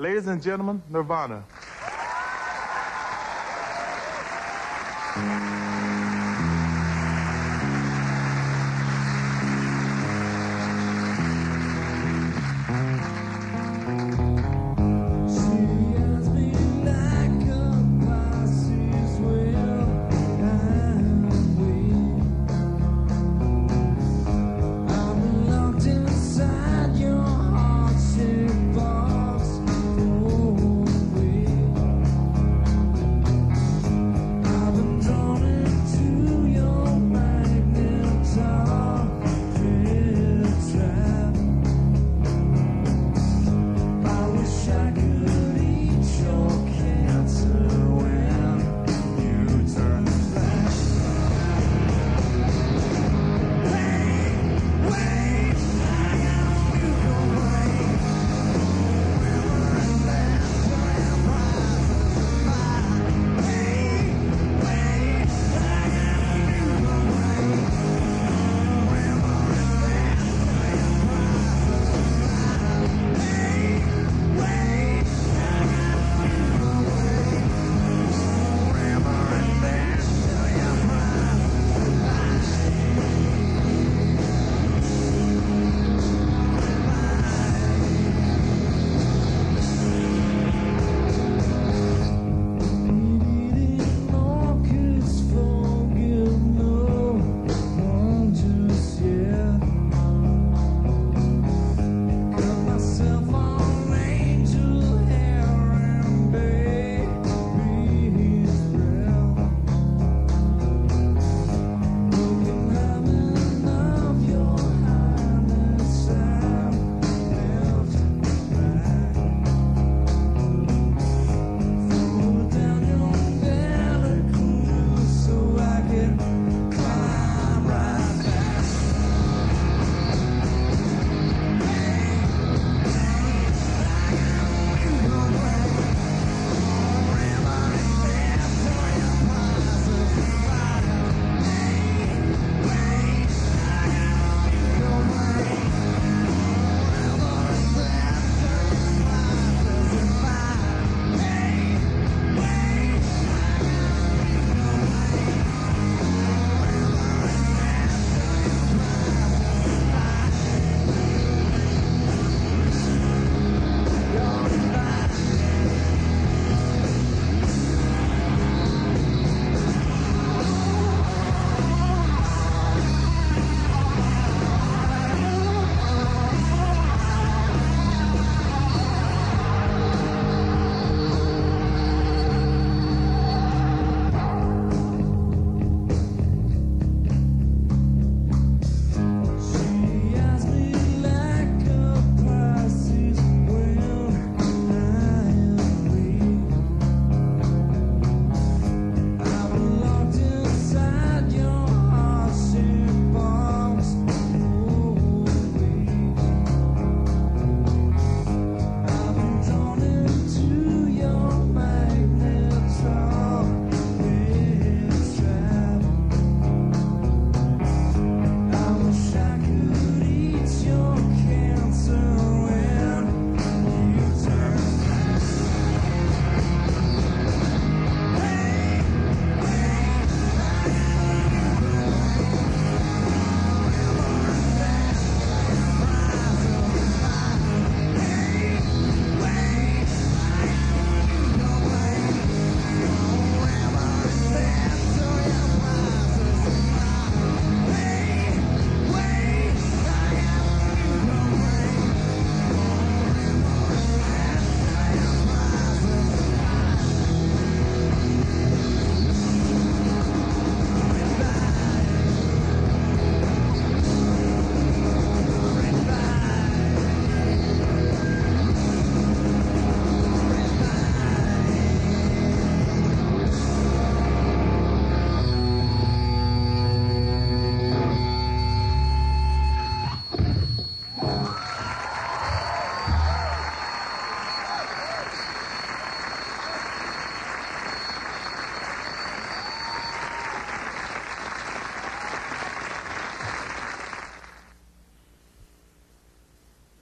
Ladies and gentlemen, Nirvana.